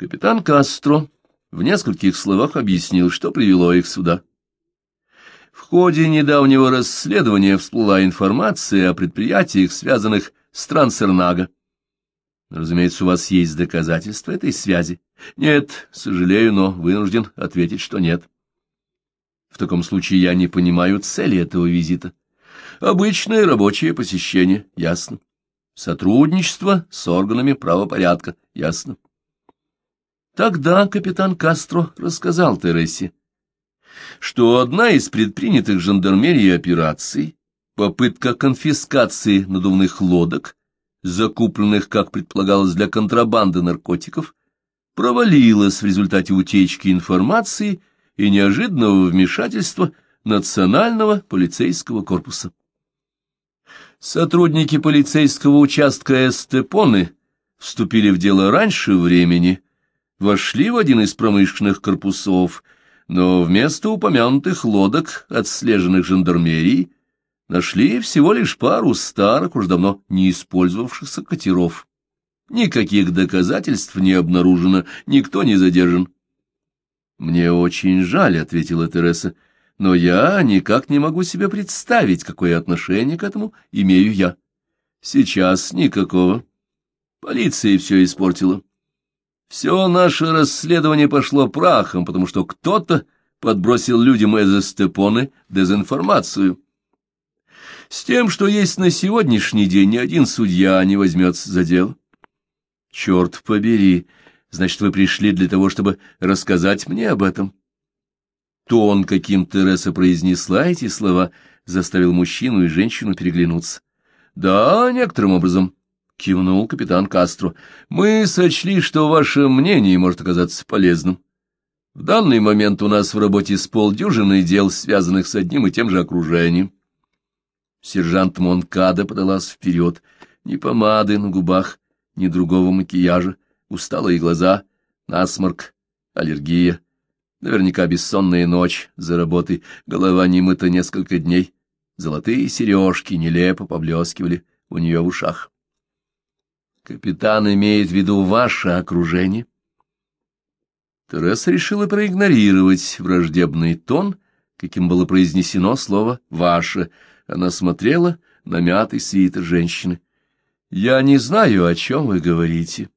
Капитан Кастро в нескольких словах объяснил, что привело их сюда. В ходе недавнего расследования всплыла информация о предприятиях, связанных с Трансернага. Разумеется, у вас есть доказательства этой связи. Нет, сожалею, но вынужден ответить, что нет. В таком случае я не понимаю цели этого визита. Обычное рабочее посещение, ясно. Сотрудничество с органами правопорядка, ясно. Тогда капитан Кастро рассказал Тересе, что одна из предпринятых жандармерией операций, попытка конфискации надувных лодок, закупленных, как предполагалось, для контрабанды наркотиков, провалилась в результате утечки информации и неожиданного вмешательства Национального полицейского корпуса. Сотрудники полицейского участка Эстепоны вступили в дело раньше времени, вошли в один из промышленных корпусов, но вместо упомянутых лодок, отслеженных жандармерией, нашли всего лишь пару старых, уж давно не использовавшихся катеров. Никаких доказательств не обнаружено, никто не задержан. — Мне очень жаль, — ответила Тереса, — но я никак не могу себе представить, какое отношение к этому имею я. Сейчас никакого. Полиция все испортила. Все наше расследование пошло прахом, потому что кто-то подбросил людям из Эстепоны дезинформацию. С тем, что есть на сегодняшний день, ни один судья не возьмется за дело. Черт побери, значит, вы пришли для того, чтобы рассказать мне об этом. Тон, каким Тереса произнесла эти слова, заставил мужчину и женщину переглянуться. — Да, некоторым образом, — кивнул капитан Кастро, — мы сочли, что ваше мнение может оказаться полезным. В данный момент у нас в работе с полдюжины дел, связанных с одним и тем же окружением. Сержант Монкада подалась вперед. Ни помады на губах, ни другого макияжа, усталые глаза, насморк, аллергия — Наверняка бессонная ночь за работой, голова не мыта несколько дней. Золотые сережки нелепо поблескивали у нее в ушах. Капитан имеет в виду ваше окружение. Тереса решила проигнорировать враждебный тон, каким было произнесено слово «ваше». Она смотрела на мятый свитер женщины. «Я не знаю, о чем вы говорите».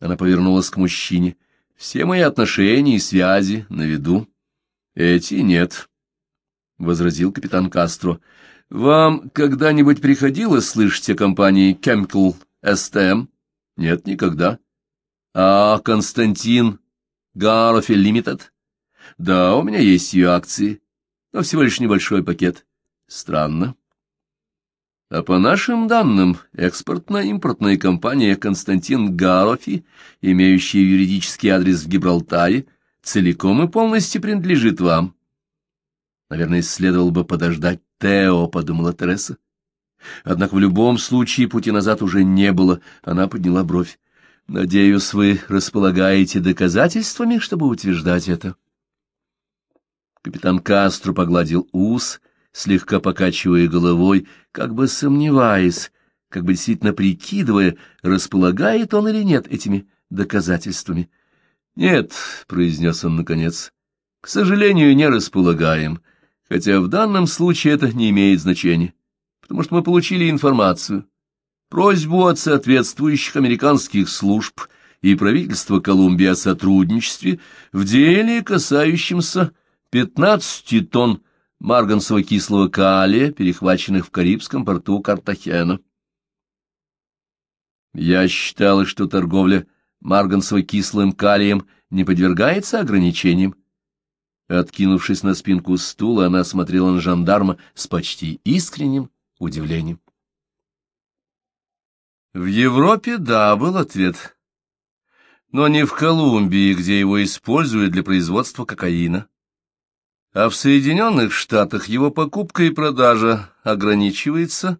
Она повернулась к мужчине. Все мои отношения и связи на виду. Эти нет, — возразил капитан Кастро. Вам когда-нибудь приходилось слышать о компании Chemical STM? Нет, никогда. А Константин Гарофи Лимитед? Да, у меня есть ее акции, но всего лишь небольшой пакет. Странно. А по нашим данным, экспортно-импортная компания «Константин Гарофи», имеющая юридический адрес в Гибралтаре, целиком и полностью принадлежит вам. Наверное, следовало бы подождать Тео, — подумала Тереса. Однако в любом случае пути назад уже не было. Она подняла бровь. Надеюсь, вы располагаете доказательствами, чтобы утверждать это. Капитан Кастро погладил ус слегка покачивая головой, как бы сомневаясь, как бы действительно прикидывая, располагает он или нет этими доказательствами. «Нет», — произнес он наконец, — «к сожалению, не располагаем, хотя в данном случае это не имеет значения, потому что мы получили информацию, просьбу от соответствующих американских служб и правительства Колумбии о сотрудничестве в деле, касающемся 15 тонн марганцево-кислого калия, перехваченных в Карибском порту Картахена. Я считала, что торговля марганцево-кислым калием не подвергается ограничениям. Откинувшись на спинку стула, она смотрела на жандарма с почти искренним удивлением. В Европе, да, был ответ. Но не в Колумбии, где его используют для производства кокаина а в Соединенных Штатах его покупка и продажа ограничивается,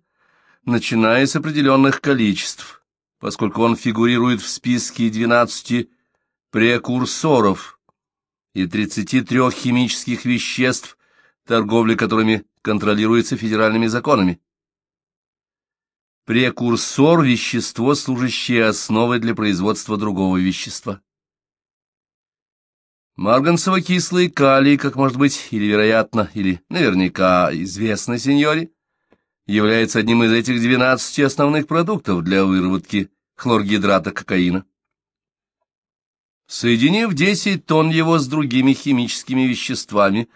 начиная с определенных количеств, поскольку он фигурирует в списке 12 прекурсоров и 33 химических веществ, торговля которыми контролируется федеральными законами. Прекурсор — вещество, служащее основой для производства другого вещества. Марганцево-кислый калий, как может быть, или вероятно, или наверняка известно сеньоре, является одним из этих 12 основных продуктов для выработки хлоргидрата кокаина. Соединив 10 тонн его с другими химическими веществами,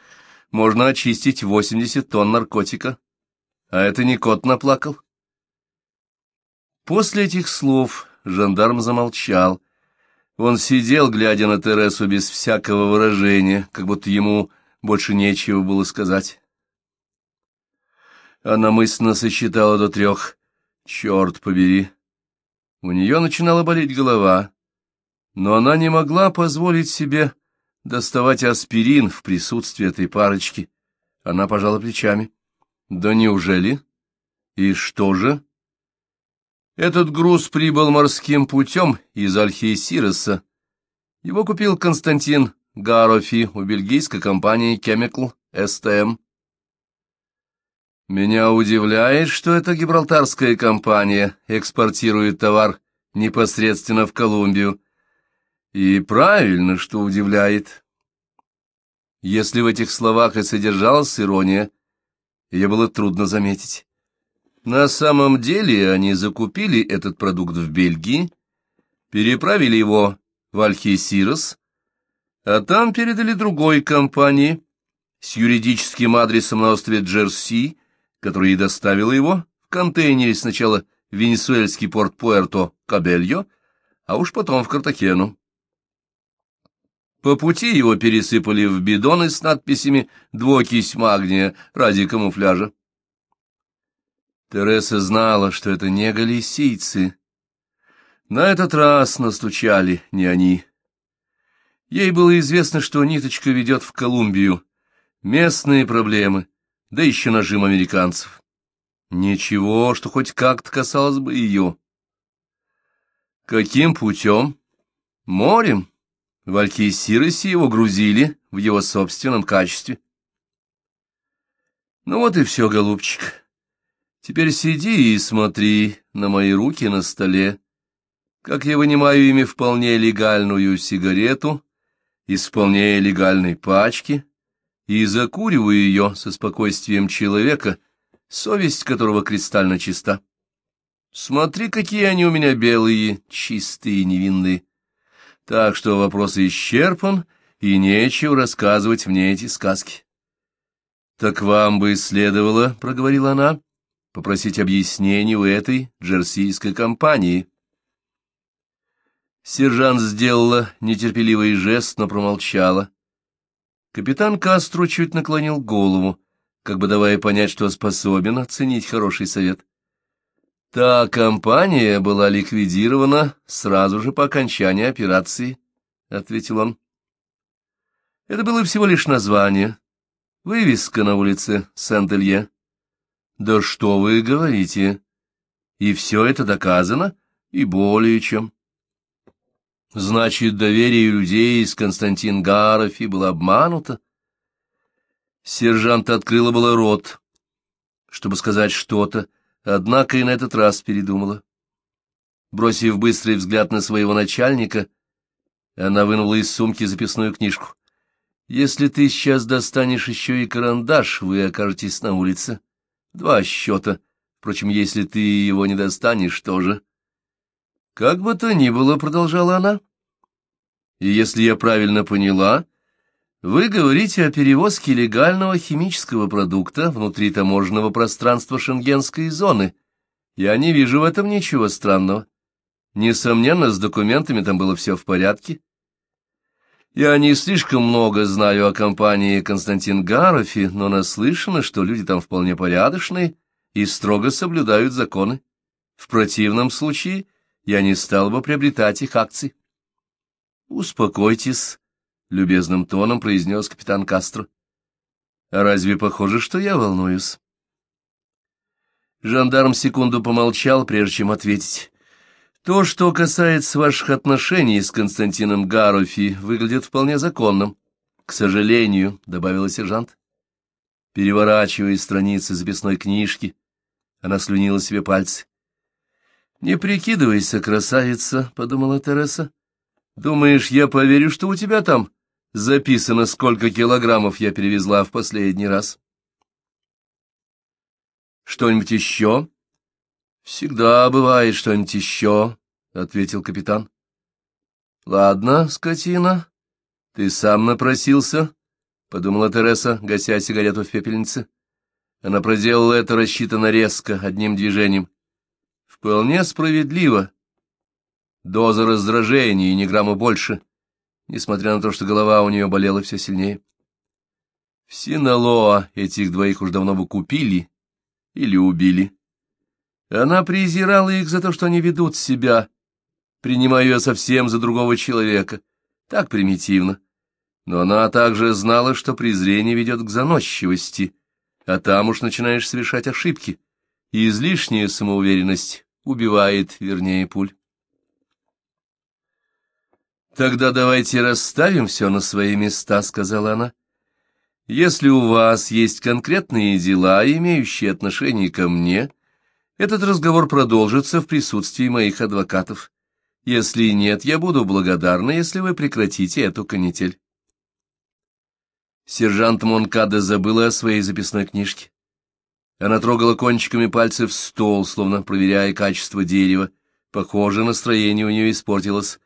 можно очистить 80 тонн наркотика. А это не кот наплакал. После этих слов жандарм замолчал. Он сидел, глядя на Тересу без всякого выражения, как будто ему больше нечего было сказать. Она мысленно сосчитала до трех. Черт побери! У нее начинала болеть голова но она не могла позволить себе доставать аспирин в присутствии этой парочки. Она пожала плечами. Да неужели? И что же? Этот груз прибыл морским путем из Альхейсироса. Его купил Константин Гарофи у бельгийской компании Chemical STM. Меня удивляет, что эта гибралтарская компания экспортирует товар непосредственно в Колумбию, и правильно, что удивляет. Если в этих словах и содержалась ирония, ее было трудно заметить. На самом деле они закупили этот продукт в Бельгии, переправили его в Альхисирос, а там передали другой компании с юридическим адресом на острове Джерси, которая и доставила его в контейнере сначала в венесуэльский порт Пуэрто-Кабельо, а уж потом в Картахену. По пути его пересыпали в бидоны с надписями «Двокись магния» ради камуфляжа. Тереса знала, что это не галисийцы. На этот раз настучали не они. Ей было известно, что ниточка ведет в Колумбию. Местные проблемы, да еще нажим американцев. Ничего, что хоть как-то касалось бы ее. Каким путем? Морем? В Алькисиросе его грузили в его собственном качестве. Ну вот и все, голубчик. Теперь сиди и смотри на мои руки на столе, как я вынимаю ими вполне легальную сигарету из вполне легальной пачки и закуриваю ее со спокойствием человека, совесть которого кристально чиста. Смотри, какие они у меня белые, чистые, невинные. Так что вопрос исчерпан, и нечего рассказывать мне эти сказки. — Так вам бы следовало, — проговорила она, — попросить объяснений у этой джерсийской компании. Сержант сделала нетерпеливый жест, но промолчала. Капитан Кастру чуть наклонил голову, как бы давая понять, что способен оценить хороший совет. Та компания была ликвидирована сразу же по окончании операции, — ответил он. Это было всего лишь название, вывеска на улице Сент-Элье. Да что вы говорите? И все это доказано, и более чем. Значит, доверие людей из Константин Гарофи было обмануто. Сержант открыла было рот, чтобы сказать что-то, Однако и на этот раз передумала. Бросив быстрый взгляд на своего начальника, она вынула из сумки записную книжку. «Если ты сейчас достанешь еще и карандаш, вы окажетесь на улице. Два счета. Впрочем, если ты его не достанешь, тоже». «Как бы то ни было», — продолжала она, — «и если я правильно поняла, вы говорите о перевозке легального химического продукта внутри таможенного пространства шенгенской зоны. Я не вижу в этом ничего странного. Несомненно, с документами там было все в порядке. Я не слишком много знаю о компании Константин Гарофи, но наслышано, что люди там вполне порядочные и строго соблюдают законы. В противном случае я не стал бы приобретать их акции. Успокойтесь, любезным тоном произнес капитан Кастро. «А разве похоже, что я волнуюсь?» Жандарм секунду помолчал, прежде чем ответить. «То, что касается ваших отношений с Константином Гарофи, выглядит вполне законным. К сожалению», — добавила сержант. Переворачивая страницы записной книжки, она слюнила себе пальцы. «Не прикидывайся, красавица», — подумала Тереса. «Думаешь, я поверю, что у тебя там записано, сколько килограммов я перевезла в последний раз?» «Что-нибудь еще?» «Всегда бывает что-нибудь еще», — ответил капитан. «Ладно, скотина, ты сам напросился», — подумала Тереса, гася сигарету в пепельнице. Она проделала это рассчитанно резко, одним движением. Вполне справедливо. Доза раздражения и ни грамма больше, несмотря на то, что голова у нее болела все сильнее. В Синалоа этих двоих уж давно бы купили или убили. Она презирала их за то, что они ведут себя, принимая ее совсем за другого человека, так примитивно. Но она также знала, что презрение ведет к заносчивости — а там уж начинаешь совершать ошибки, и излишняя самоуверенность убивает, вернее, пуль. «Тогда давайте расставим все на свои места», — сказала она. «Если у вас есть конкретные дела, имеющие отношение ко мне, этот разговор продолжится в присутствии моих адвокатов. Если нет, я буду благодарна, если вы прекратите эту канитель». Сержант Монкада забыла о своей записной книжке. Она трогала кончиками пальцев стол, словно проверяя качество дерева. Похоже, настроение у нее испортилось.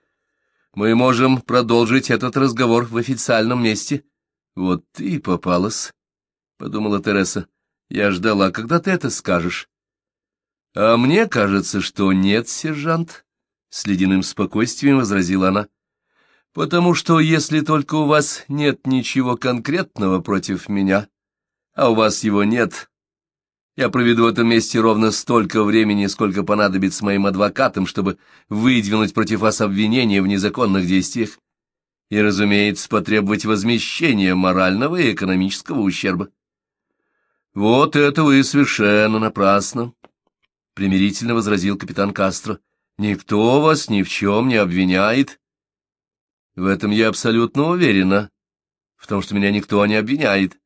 «Мы можем продолжить этот разговор в официальном месте». «Вот ты и попалась», — подумала Тереса. «Я ждала, когда ты это скажешь». «А мне кажется, что нет, сержант», — с ледяным спокойствием возразила она потому что если только у вас нет ничего конкретного против меня, а у вас его нет, я проведу в этом месте ровно столько времени, сколько понадобится моим адвокатам, чтобы выдвинуть против вас обвинения в незаконных действиях и, разумеется, потребовать возмещения морального и экономического ущерба. Вот это вы совершенно напрасно, — примирительно возразил капитан Кастро. Никто вас ни в чем не обвиняет, в этом я абсолютно уверена, в том, что меня никто не обвиняет.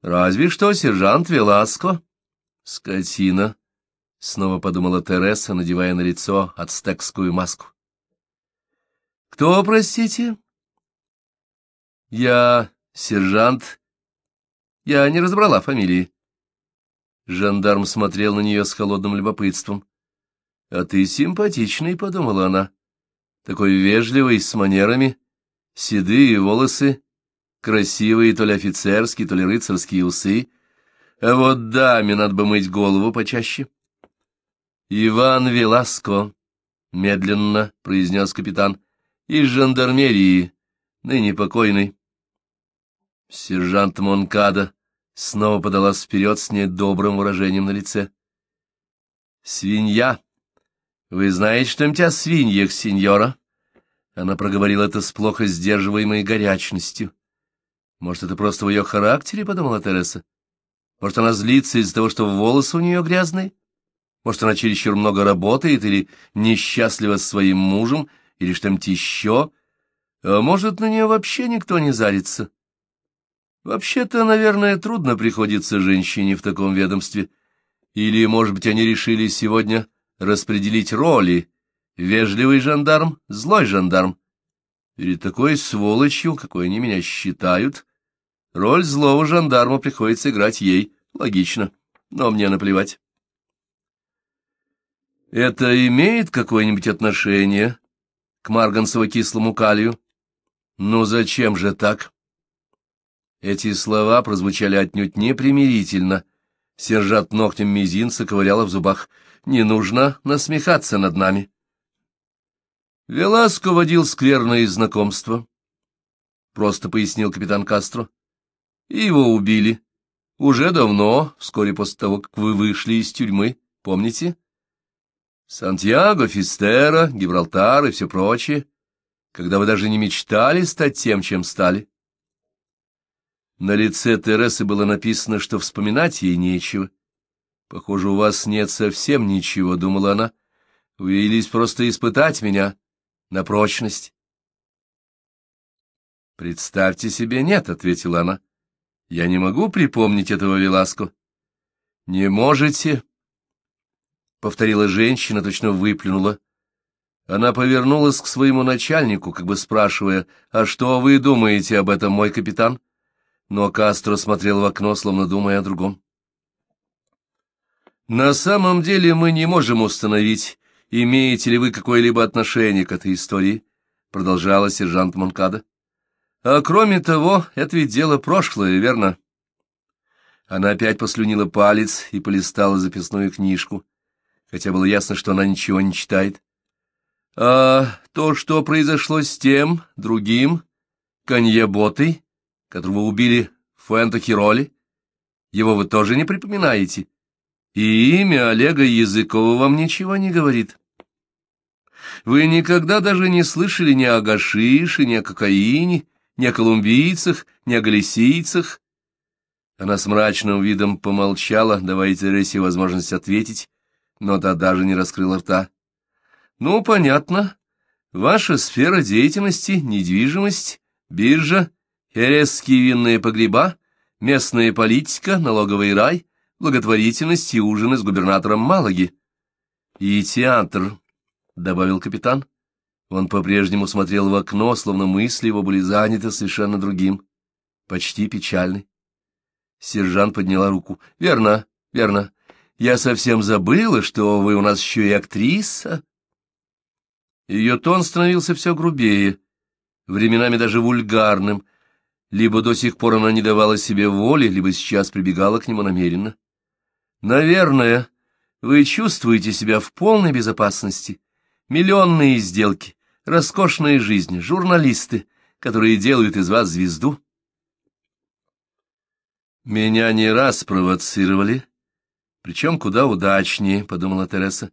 Разве что сержант Веласко. Скотина, — снова подумала Тереса, надевая на лицо ацтекскую маску. Кто, простите? Я сержант. Я не разобрала фамилии. Жандарм смотрел на нее с холодным любопытством. — А ты симпатичный, — подумала она такой вежливый, с манерами, седые волосы, красивые то ли офицерские, то ли рыцарские усы. А вот даме надо бы мыть голову почаще. — Иван Веласко, — медленно произнес капитан, — из жандармерии, ныне покойный. Сержант Монкада снова подалась вперед с недобрым выражением на лице. — Свинья! «Вы знаете что-нибудь о свиньях, сеньора?» Она проговорила это с плохо сдерживаемой горячностью. «Может, это просто в ее характере?» — подумала Тереса. «Может, она злится из-за того, что волосы у нее грязные? Может, она чересчур много работает или несчастлива с своим мужем, или что-нибудь еще? А может, на нее вообще никто не зарится?» Вообще-то, наверное, трудно приходится женщине в таком ведомстве. Или, может быть, они решили сегодня распределить роли. Вежливый жандарм, злой жандарм. Перед такой сволочью, какой они меня считают, роль злого жандарма приходится играть ей. Логично, но мне наплевать. Это имеет какое-нибудь отношение к марганцево-кислому калию? Ну зачем же так? Эти слова прозвучали отнюдь непримирительно. Сержант ногтем мизинца ковыряла в зубах — не нужно насмехаться над нами. Веласко водил скверное знакомство, — просто пояснил капитан Кастро. И его убили. Уже давно, вскоре после того, как вы вышли из тюрьмы, помните? Сантьяго, Фистера, Гибралтар и все прочее, когда вы даже не мечтали стать тем, чем стали. На лице Тересы было написано, что вспоминать ей нечего. Похоже, у вас нет совсем ничего, — думала она. Вы явились просто испытать меня на прочность. Представьте себе, нет, — ответила она. Я не могу припомнить этого Веласко. Не можете. повторила женщина, точно выплюнула. Она повернулась к своему начальнику, как бы спрашивая, «А что вы думаете об этом, мой капитан?» Но Кастро смотрел в окно, словно думая о другом. «На самом деле мы не можем установить, имеете ли вы какое-либо отношение к этой истории», — продолжала сержант Монкада. «А кроме того, это ведь дело прошлое, верно?» Она опять послюнила палец и полистала записную книжку, хотя было ясно, что она ничего не читает. А то, что произошло с тем, другим, коньяботой, которого убили в Фуэнто-Хироли, его вы тоже не припоминаете? И имя Олега Языкова вам ничего не говорит. Вы никогда даже не слышали ни о гашише, ни о кокаине, ни о колумбийцах, ни о галисийцах. Она с мрачным видом помолчала, давая Тересе возможность ответить, но та даже не раскрыла рта. Ну, понятно. Ваша сфера деятельности — недвижимость, биржа, хересские винные погреба, местная политика, налоговый рай, благотворительность и ужины с губернатором Малаги. И театр, — добавил капитан. Он по-прежнему смотрел в окно, словно мысли его были заняты совершенно другим, почти печальный. Сержант подняла руку. — Верно, верно. Я совсем забыла, что вы у нас еще и актриса. Ее тон становился все грубее, временами даже вульгарным. Либо до сих пор она не давала себе воли, либо сейчас прибегала к нему намеренно. «Наверное, вы чувствуете себя в полной безопасности. Миллионные сделки, роскошная жизнь, журналисты, которые делают из вас звезду». «Меня не раз провоцировали, причем куда удачнее», — подумала Тереса.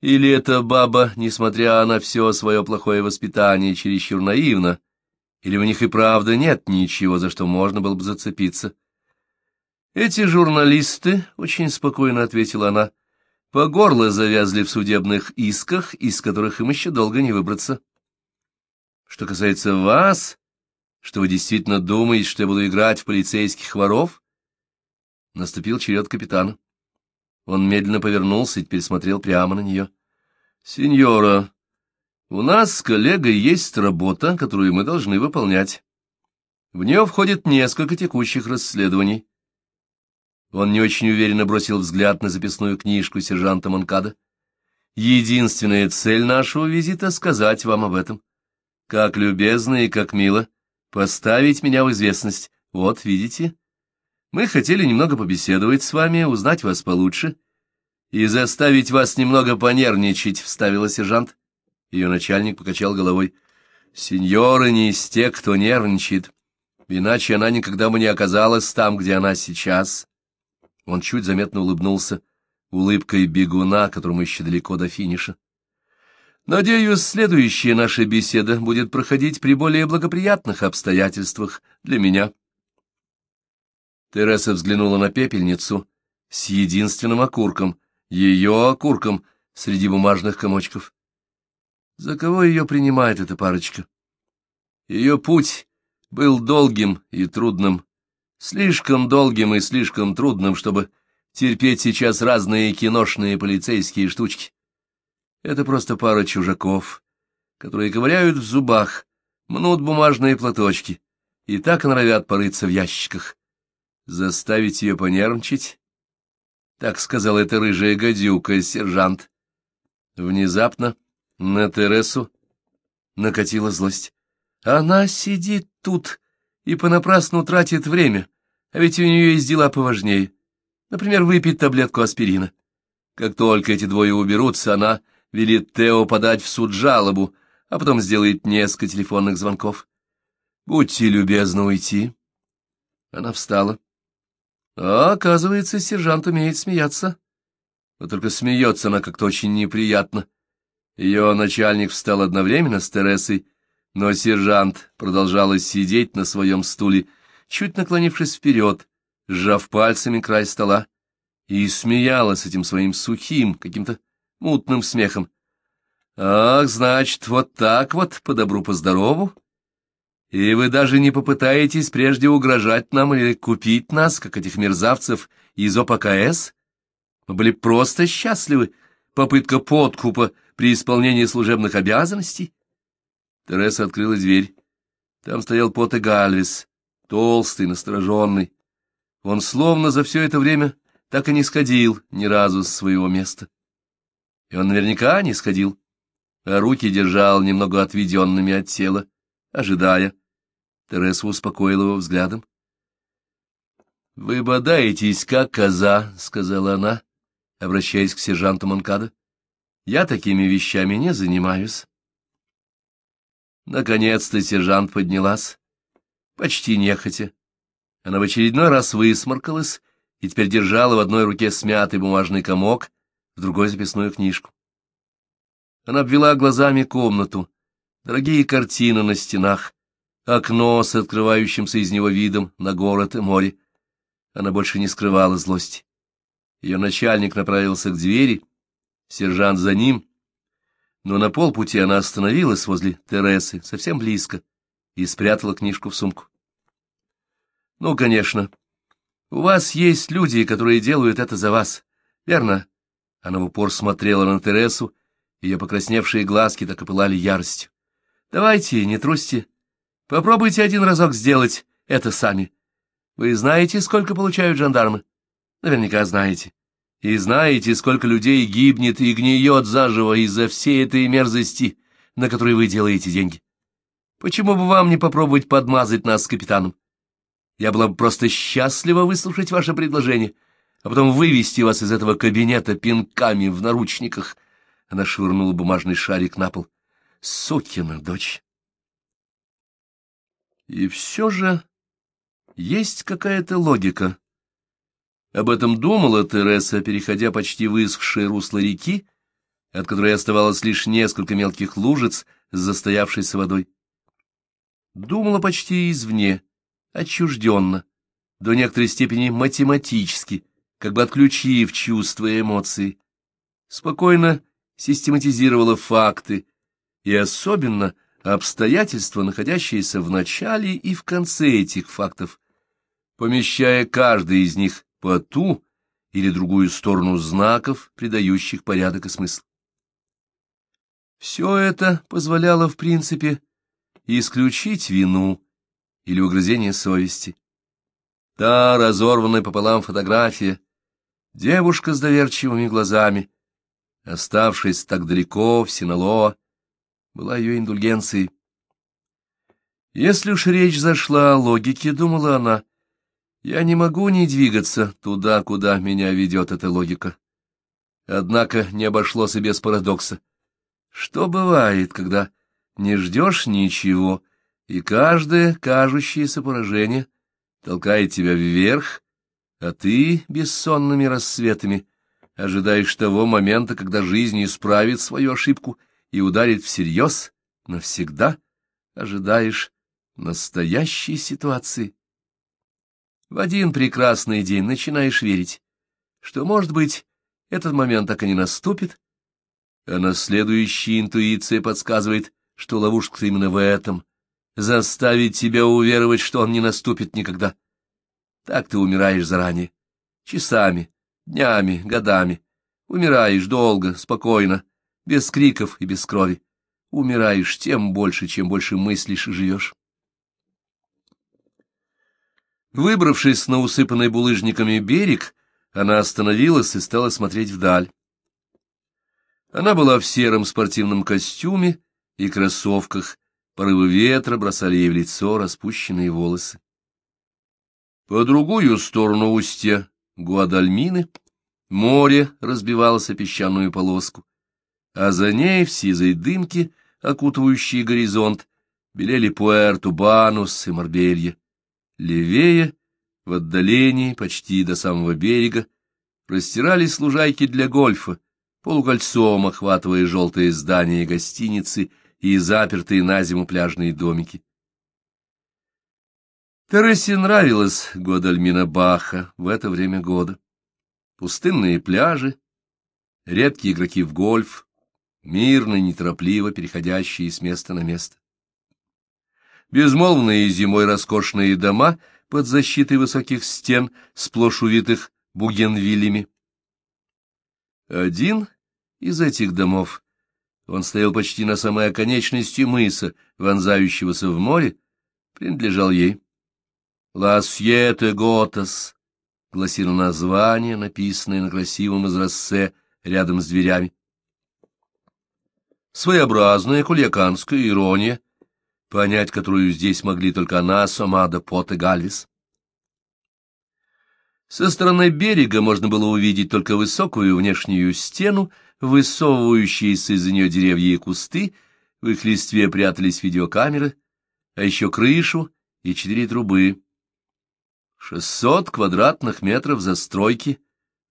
Или эта баба, несмотря на все свое плохое воспитание, чересчур наивна, или у них и правда нет ничего, за что можно было бы зацепиться. Эти журналисты, — очень спокойно ответила она, — по горло завязли в судебных исках, из которых им еще долго не выбраться. Что касается вас, что вы действительно думаете, что я буду играть в полицейских воров, наступил черед капитана. Он медленно повернулся и теперь смотрел прямо на нее. — Сеньора, у нас с коллегой есть работа, которую мы должны выполнять. В нее входит несколько текущих расследований. Он не очень уверенно бросил взгляд на записную книжку сержанта Монкада. Единственная цель нашего визита — сказать вам об этом. Как любезно и как мило поставить меня в известность. Вот, видите, мы хотели немного побеседовать с вами, узнать вас получше и заставить вас немного понервничать, — вставила сержант. Ее начальник покачал головой. — Сеньора не из тех, кто нервничает, иначе она никогда бы не оказалась там, где она сейчас. Он чуть заметно улыбнулся, улыбкой бегуна, которому еще далеко до финиша. Надеюсь, следующая наша беседа будет проходить при более благоприятных обстоятельствах для меня. Тереса взглянула на пепельницу с единственным окурком, ее окурком среди бумажных комочков. За кого ее принимает эта парочка? Ее путь был долгим и трудным, слишком долгим и слишком трудным, чтобы терпеть сейчас разные киношные полицейские штучки. Это просто пара чужаков, которые ковыряют в зубах, мнут бумажные платочки и так норовят порыться в ящиках. Заставить ее понервничать? Так сказал эта рыжая гадюка, сержант. Внезапно на Тересу накатила злость. Она сидит тут и понапрасну тратит время, а ведь у нее есть дела поважнее. Например, выпить таблетку аспирина. Как только эти двое уберутся, она велит Тео подать в суд жалобу, а потом сделает несколько телефонных звонков. Будьте любезны уйти. Она встала. А, оказывается, сержант умеет смеяться. Вот только смеется она как-то очень неприятно. Ее начальник встал одновременно с Тересой, но сержант продолжала сидеть на своем стуле, чуть наклонившись вперед, сжав пальцами край стола, и смеялась этим своим сухим, каким-то мутным смехом. «Ах, значит, вот так вот, по добру, по здорову?» И вы даже не попытаетесь прежде угрожать нам или купить нас, как этих мерзавцев из ОПКС? Мы были просто счастливы, попытка подкупа при исполнении служебных обязанностей? Тереса открыла дверь. Там стоял Поте Гальвис, толстый, настороженный. Он словно за все это время так и не сходил ни разу с своего места. И он наверняка не сходил, а руки держал немного отведенными от тела, ожидая. Тереса успокоила его взглядом. — Вы бодаетесь, как коза, — сказала она, обращаясь к сержанту Монкадо. — Я такими вещами не занимаюсь. Наконец-то сержант поднялась, почти нехотя. Она в очередной раз высморкалась и теперь держала в одной руке смятый бумажный комок, в другой записную книжку. Она обвела глазами комнату, дорогие картины на стенах, окно с открывающимся из него видом на город и море. Она больше не скрывала злости. Ее начальник направился к двери, сержант за ним, но на полпути она остановилась возле Тересы, совсем близко, и спрятала книжку в сумку. — Ну, конечно, у вас есть люди, которые делают это за вас, верно? Она в упор смотрела на Тересу, ее покрасневшие глазки так и пылали яростью. — Давайте, не трусьте. Попробуйте один разок сделать это сами. Вы знаете, сколько получают жандармы? Наверняка знаете. И знаете, сколько людей гибнет и гниет заживо из-за всей этой мерзости, на которой вы делаете деньги. Почему бы вам не попробовать подмазать нас с капитаном? Я была бы просто счастлива выслушать ваше предложение, а потом вывести вас из этого кабинета пинками в наручниках. Она швырнула бумажный шарик на пол. Сукина дочь. И все же есть какая-то логика. Об этом думала Тереса, переходя почти высохшее русло реки, от которой оставалось лишь несколько мелких лужиц с застоявшейся водой. Думала почти извне, отчужденно, до некоторой степени математически, как бы отключив чувства и эмоции. Спокойно систематизировала факты и особенно обстоятельства, находящиеся в начале и в конце этих фактов, помещая каждый из них по ту или другую сторону знаков, придающих порядок и смысл. Все это позволяло, в принципе, исключить вину или угрызение совести. Та разорванная пополам фотография, девушка с доверчивыми глазами, оставшись так далеко в Синалоа, была ее индульгенцией. Если уж речь зашла о логике, думала она, я не могу не двигаться туда, куда меня ведет эта логика. Однако не обошлось и без парадокса. Что бывает, когда не ждешь ничего, и каждое кажущееся поражение толкает тебя вверх, а ты бессонными рассветами ожидаешь того момента, когда жизнь исправит свою ошибку и ударит всерьез, навсегда ожидаешь настоящей ситуации. В один прекрасный день начинаешь верить, что, может быть, этот момент так и не наступит, а на следующая интуиция подсказывает, что ловушка именно в этом — заставить тебя уверовать, что он не наступит никогда. Так ты умираешь заранее, часами, днями, годами. Умираешь долго, спокойно, без криков и без крови. Умираешь тем больше, чем больше мыслишь и живешь. Выбравшись на усыпанный булыжниками берег, она остановилась и стала смотреть вдаль. Она была в сером спортивном костюме и кроссовках, Порывы ветра бросали ей в лицо распущенные волосы. По другую сторону устья Гуадальмины море разбивалось о песчаную полоску, а за ней в сизой дымке, окутывающей горизонт, белели Пуэрто-Банус и Марбелья. Левее, в отдалении, почти до самого берега, простирались лужайки для гольфа, полукольцом охватывая желтые здания гостиницы и запертые на зиму пляжные домики. Тересе нравилась Годальмина Баха в это время года. Пустынные пляжи, редкие игроки в гольф, мирно и неторопливо переходящие с места на место. Безмолвные зимой роскошные дома под защитой высоких стен, сплошь увитых бугенвиллями. Один из этих домов. Он стоял почти на самой оконечности мыса, вонзающегося в море, принадлежал ей. «Лас Сьете Готас», — гласило название, написанное на красивом изразце рядом с дверями. Своеобразная кульяканская ирония, понять которую здесь могли только она, Сомада, Пот и Гальвис. Со стороны берега можно было увидеть только высокую внешнюю стену, высовывающиеся из-за нее деревья и кусты, в их листве прятались видеокамеры, а еще крышу и четыре трубы. Шестьсот квадратных метров застройки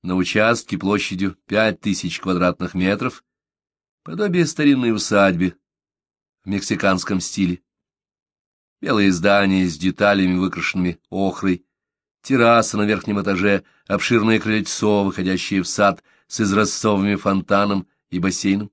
на участке площадью пять тысяч квадратных метров, подобие старинной усадьбы в мексиканском стиле. Белые здания с деталями, выкрашенными охрой, терраса на верхнем этаже, обширное крыльцо, выходящее в сад с изразцовыми фонтаном и бассейном.